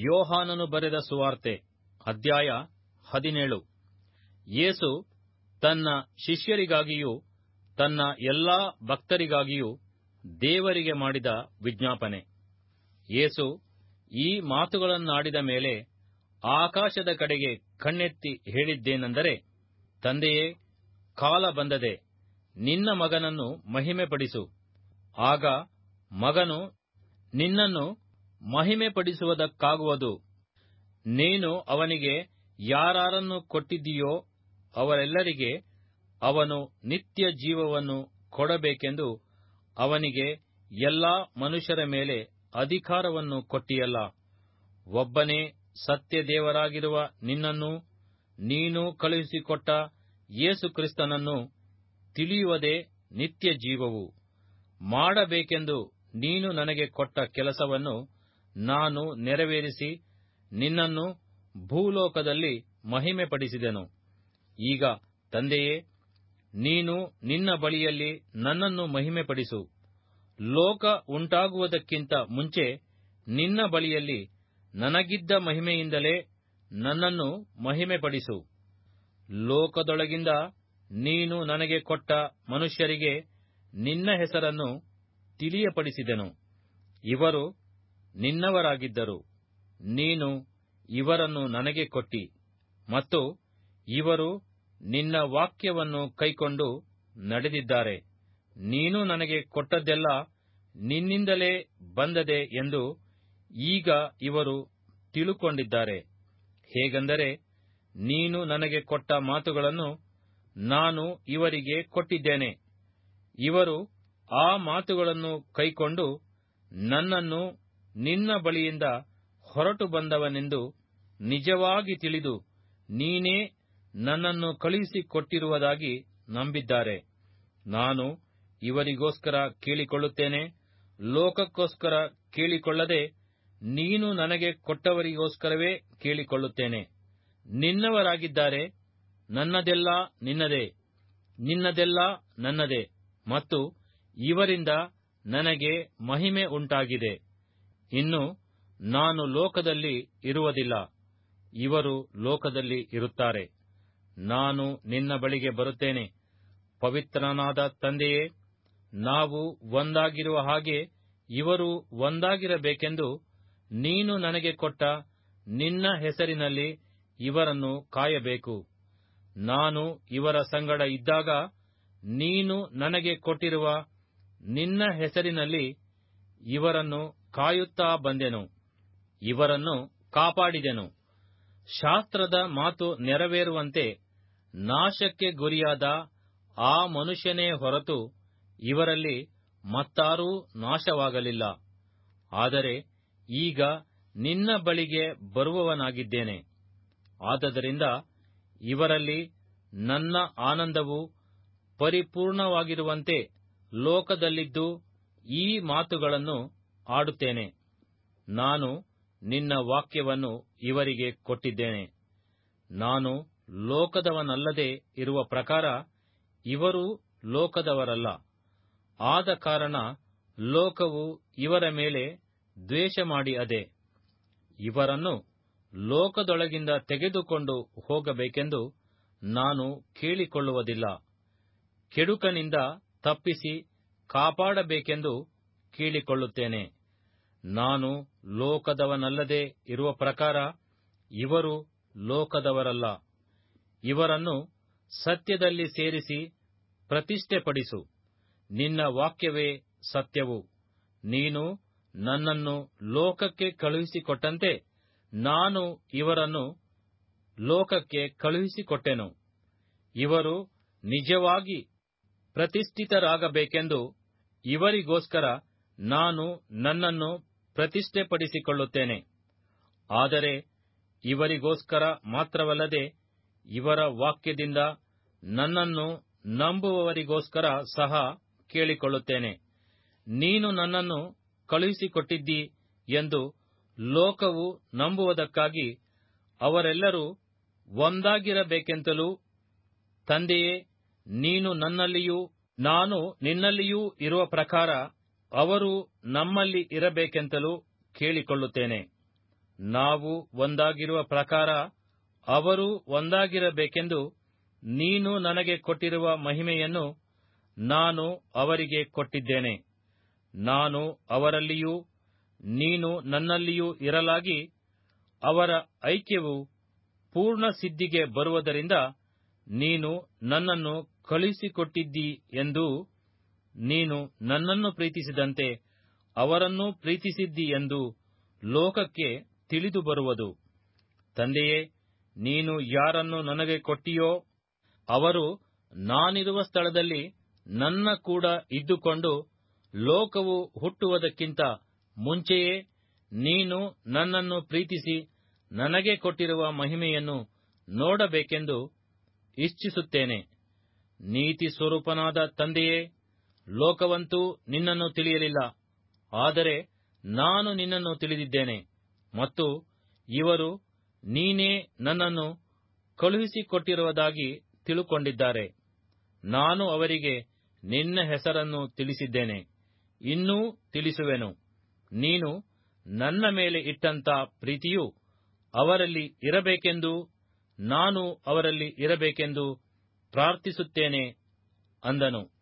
ಯೋಹಾನನು ಬರೆದ ಸುವಾರ್ತೆ, ಅಧ್ಯಾಯ ಹದಿನೇಳು. ಯೇಸು ತನ್ನ ಶಿಷ್ಯರಿಗಾಗಿಯೂ ತನ್ನ ಎಲ್ಲಾ ಭಕ್ತರಿಗಾಗಿಯೂ ದೇವರಿಗೆ ಮಾಡಿದ ವಿಜ್ಞಾಪನೆ. ಯೇಸು ಈ ಮಾತುಗಳನ್ನಾಡಿದ ಮೇಲೆ ಆಕಾಶದ ಕಡೆಗೆ ಕಣ್ಣೆತ್ತಿ ಹೇಳಿದ್ದೇನೆಂದರೆ, ತಂದೆಯೇ, ಕಾಲ ಬಂದದೆ, ನಿನ್ನ ಮಗನನ್ನು ಮಹಿಮೆಪಡಿಸು. ಆಗ ಮಗನು ನಿನ್ನನ್ನು ಮಹಿಮೆಪಡಿಸುವುದಕ್ಕಾಗುವುದು. ನೀನು ಅವನಿಗೆ ಯಾರಾರನ್ನು ಕೊಟ್ಟಿದ್ದೀಯೋ ಅವರೆಲ್ಲರಿಗೆ ಅವನು ನಿತ್ಯ ಜೀವವನ್ನು ಕೊಡಬೇಕೆಂದು ಅವನಿಗೆ ಎಲ್ಲಾ ಮನುಷ್ಯರ ಮೇಲೆ ಅಧಿಕಾರವನ್ನು ಕೊಟ್ಟಿಯಲ್ಲ. ಒಬ್ಬನೇ ಸತ್ಯ ದೇವರಾಗಿರುವ ನಿನ್ನನ್ನೂ ನೀನು ಕಳುಹಿಸಿಕೊಟ್ಟ ಯೇಸು ಕ್ರಿಸ್ತನನ್ನು ತಿಳಿಯುವುದೇ ನಿತ್ಯ ಜೀವವು. ಮಾಡಬೇಕೆಂದು ನೀನು ನನಗೆ ಕೊಟ್ಟ ಕೆಲಸವನ್ನು ನಾನು ನೆರವೇರಿಸಿ ನಿನ್ನನ್ನು ಭೂಲೋಕದಲ್ಲಿ ಮಹಿಮೆಪಡಿಸಿದೆನು. ಈಗ ತಂದೆಯೇ, ನೀನು ನಿನ್ನ ಬಳಿಯಲ್ಲಿ ನನ್ನನ್ನು ಮಹಿಮೆಪಡಿಸು. ಲೋಕ ಉಂಟಾಗುವುದಕ್ಕಿಂತ ಮುಂಚೆ ನಿನ್ನ ಬಳಿಯಲ್ಲಿ ನನಗಿದ್ದ ಮಹಿಮೆಯಿಂದಲೇ ನನ್ನನ್ನು ಮಹಿಮೆಪಡಿಸು. ಲೋಕದೊಳಗಿಂದ ನೀನು ನನಗೆ ಕೊಟ್ಟ ಮನುಷ್ಯರಿಗೆ ನಿನ್ನ ಹೆಸರನ್ನು ತಿಳಿಯಪಡಿಸಿದೆನು. ಇವರು ನಿನ್ನವರಾಗಿದ್ದರು. ನೀನು ಇವರನ್ನು ನನಗೆ ಕೊಟ್ಟಿ. ಮತ್ತು ಇವರು ನಿನ್ನ ವಾಕ್ಯವನ್ನು ಕೈಕೊಂಡು ನಡೆದಿದ್ದಾರೆ. ನೀನು ನನಗೆ ಕೊಟ್ಟದ್ದೆಲ್ಲ ನಿನ್ನಿಂದಲೇ ಬಂದದೆ ಎಂದು ಈಗ ಇವರು ತಿಳುಕೊಂಡಿದ್ದಾರೆ. ಹೇಗೆಂದರೆ ನೀನು ನನಗೆ ಕೊಟ್ಟ ಮಾತುಗಳನ್ನು ನಾನು ಇವರಿಗೆ ಕೊಟ್ಟಿದ್ದೇನೆ. ಇವರು ಆ ಮಾತುಗಳನ್ನು ಕೈಕೊಂಡು ನನ್ನನ್ನು ನಿನ್ನ ಬಳಿಯಿಂದ ಹೊರಟು ಬಂದವನೆಂದು ನಿಜವಾಗಿ ತಿಳಿದು ನೀನೇ ನನ್ನನ್ನು ಕಳುಹಿಸಿಕೊಟ್ಟಿರುವುದಾಗಿ ನಂಬಿದ್ದಾರೆ. ನಾನು ಇವರಿಗೋಸ್ಕರ ಕೇಳಿಕೊಳ್ಳುತ್ತೇನೆ, ಲೋಕಕ್ಕೋಸ್ಕರ ಕೇಳಿಕೊಳ್ಳದೆ ನೀನು ನನಗೆ ಕೊಟ್ಟವರಿಗೋಸ್ಕರವೇ ಕೇಳಿಕೊಳ್ಳುತ್ತೇನೆ. ನಿನ್ನವರಾಗಿದ್ದಾರೆ, ನನ್ನದೆಲ್ಲ ನಿನ್ನದೇ, ನಿನ್ನದೆಲ್ಲ ನನ್ನದೇ ಮತ್ತು ಇವರಿಂದ ನನಗೆ ಮಹಿಮೆ ಉಂಟಾಗಿದೆ. ಇನ್ನು ನಾನು ಲೋಕದಲ್ಲಿ ಇರುವುದಿಲ್ಲ, ಇವರು ಲೋಕದಲ್ಲಿ ಇರುತ್ತಾರೆ. ನಾನು ನಿನ್ನ ಬಳಿಗೆ ಬರುತ್ತೇನೆ. ಪವಿತ್ರನಾದ ತಂದೆಯೇ, ನಾವು ಒಂದಾಗಿರುವ ಹಾಗೆ ಇವರು ಒಂದಾಗಿರಬೇಕೆಂದು ನೀನು ನನಗೆ ಕೊಟ್ಟ ನಿನ್ನ ಹೆಸರಿನಲ್ಲಿ ಇವರನ್ನು ಕಾಯಬೇಕು. ನಾನು ಇವರ ಸಂಗಡ ಇದ್ದಾಗ ನೀನು ನನಗೆ ಕೊಟ್ಟಿರುವ ನಿನ್ನ ಹೆಸರಿನಲ್ಲಿ ಇವರನ್ನು ಕಾಯುತ್ತಾ ಬಂದೆನು. ಇವರನ್ನು ಕಾಪಾಡಿದೆನು. ಶಾಸ್ತ್ರದ ಮಾತು ನೆರವೇರುವಂತೆ ನಾಶಕ್ಕೆ ಗುರಿಯಾದ ಆ ಮನುಷ್ಯನೇ ಹೊರತು ಇವರಲ್ಲಿ ಮತ್ತಾರೂ ನಾಶವಾಗಲಿಲ್ಲ. ಆದರೆ ಈಗ ನಿನ್ನ ಬಳಿಗೆ ಬರುವವನಾಗಿದ್ದೇನೆ. ಆದ್ದರಿಂದ ಇವರಲ್ಲಿ ನನ್ನ ಆನಂದವು ಪರಿಪೂರ್ಣವಾಗಿರುವಂತೆ ಲೋಕದಲ್ಲಿದ್ದು ಈ ಮಾತುಗಳನ್ನು ಆಡುತ್ತೇನೆ ನಾನು ನಿನ್ನ ವಾಕ್ಯವನ್ನು ಇವರಿಗೆ ಕೊಟ್ಟಿದ್ದೇನೆ. ನಾನು ಲೋಕದವನಲ್ಲದೆ ಇರುವ ಪ್ರಕಾರ ಇವರೂ ಲೋಕದವರಲ್ಲ. ಆದ ಕಾರಣ ಲೋಕವು ಇವರ ಮೇಲೆ ದ್ವೇಷ ಮಾಡಿ ಅದೆ. ಇವರನ್ನು ಲೋಕದೊಳಗಿಂದ ತೆಗೆದುಕೊಂಡು ಹೋಗಬೇಕೆಂದು ನಾನು ಕೇಳಿಕೊಳ್ಳುವುದಿಲ್ಲ. ಕೆಡುಕನಿಂದ ತಪ್ಪಿಸಿ ಕಾಪಾಡಬೇಕೆಂದು ಕೇಳಿಕೊಳ್ಳುತ್ತೇನೆ. ನಾನು ಲೋಕದವನಲ್ಲದೆ ಇರುವ ಪ್ರಕಾರ ಇವರು ಲೋಕದವರಲ್ಲ. ಇವರನ್ನು ಸತ್ಯದಲ್ಲಿ ಸೇರಿಸಿ ಪ್ರತಿಷ್ಠೆಪಡಿಸು. ನಿನ್ನ ವಾಕ್ಯವೇ ಸತ್ಯವು. ನೀನು ನನ್ನನ್ನು ಲೋಕಕ್ಕೆ ಕಳುಹಿಸಿಕೊಟ್ಟಂತೆ ನಾನು ಇವರನ್ನು ಲೋಕಕ್ಕೆ ಕಳುಹಿಸಿಕೊಟ್ಟೆನು. ಇವರು ನಿಜವಾಗಿ ಪ್ರತಿಷ್ಠಿತರಾಗಬೇಕೆಂದು ಇವರಿಗೋಸ್ಕರ ನಾನು ನನ್ನನ್ನು ಪ್ರತಿಷ್ಠೆಪಡಿಸಿಕೊಳ್ಳುತ್ತೇನೆ. ಆದರೆ ಇವರಿಗೋಸ್ಕರ ಮಾತ್ರವಲ್ಲದೆ ಇವರ ವಾಕ್ಯದಿಂದ ನನ್ನನ್ನು ನಂಬುವವರಿಗೋಸ್ಕರ ಸಹ ಕೇಳಿಕೊಳ್ಳುತ್ತೇನೆ. ನೀನು ನನ್ನನ್ನು ಕಳುಹಿಸಿಕೊಟ್ಟಿದ್ದಿ ಎಂದು ಲೋಕವು ನಂಬುವುದಕ್ಕಾಗಿ ಅವರೆಲ್ಲರೂ ಒಂದಾಗಿರಬೇಕೆಂತಲೂ ತಂದೆಯೇ, ನೀನು ನನ್ನಲ್ಲಿಯೂ ನಾನು ನಿನ್ನಲ್ಲಿಯೂ ಇರುವ ಪ್ರಕಾರ ಅವರು ನಮ್ಮಲ್ಲಿ ಇರಬೇಕೆಂತಲೂ ಕೇಳಿಕೊಳ್ಳುತ್ತೇನೆ. ನಾವು ಒಂದಾಗಿರುವ ಪ್ರಕಾರ ಅವರು ಒಂದಾಗಿರಬೇಕೆಂದು ನೀನು ನನಗೆ ಕೊಟ್ಟಿರುವ ಮಹಿಮೆಯನ್ನು ನಾನು ಅವರಿಗೆ ಕೊಟ್ಟಿದ್ದೇನೆ. ನಾನು ಅವರಲ್ಲಿಯೂ, ನೀನು ನನ್ನಲ್ಲಿಯೂ ಇರಲಾಗಿ ಅವರ ಐಕ್ಯವು ಪೂರ್ಣ ಸಿದ್ಧಿಗೆ ಬರುವುದರಿಂದ ನೀನು ನನ್ನನ್ನು ಕಳುಹಿಸಿಕೊಟ್ಟಿದ್ದೀ ಎಂದೂ ನೀನು ನನ್ನನ್ನು ಪ್ರೀತಿಸಿದಂತೆ ಅವರನ್ನೂ ಪ್ರೀತಿಸಿದ್ದಿ ಎಂದು ಲೋಕಕ್ಕೆ ತಿಳಿದು ಬರುವುದು. ತಂದೆಯೇ, ನೀನು ಯಾರನ್ನು ನನಗೆ ಕೊಟ್ಟಿಯೋ ಅವರು ನಾನಿರುವ ಸ್ಥಳದಲ್ಲಿ ನನ್ನ ಕೂಡ ಇದ್ದುಕೊಂಡು ಲೋಕವು ಹುಟ್ಟುವುದಕ್ಕಿಂತ ಮುಂಚೆಯೇ ನೀನು ನನ್ನನ್ನು ಪ್ರೀತಿಸಿ ನನಗೆ ಕೊಟ್ಟಿರುವ ಮಹಿಮೆಯನ್ನು ನೋಡಬೇಕೆಂದು ಇಚ್ಛಿಸುತ್ತೇನೆ. ನೀತಿ ಸ್ವರೂಪನಾದ ತಂದೆಯೇ ಲೋಕವಂತೂ ನಿನ್ನನ್ನು ತಿಳಿಯಲಿಲ್ಲ. ಆದರೆ ನಾನು ನಿನ್ನನ್ನು ತಿಳಿದಿದ್ದೇನೆ. ಮತ್ತು ಇವರು ನೀನೇ ನನ್ನನ್ನು ಕಳುಹಿಸಿಕೊಟ್ಟಿರುವುದಾಗಿ ತಿಳುಕೊಂಡಿದ್ದಾರೆ. ನಾನು ಅವರಿಗೆ ನಿನ್ನ ಹೆಸರನ್ನು ತಿಳಿಸಿದ್ದೇನೆ. ಇನ್ನೂ ತಿಳಿಸುವೆನು. ನೀನು ನನ್ನ ಮೇಲೆ ಇಟ್ಟಂತ ಪ್ರೀತಿಯು ಅವರಲ್ಲಿ ಇರಬೇಕೆಂದು ನಾನು ಅವರಲ್ಲಿ ಇರಬೇಕೆಂದು ಪ್ರಾರ್ಥಿಸುತ್ತೇನೆ ಅಂದನು.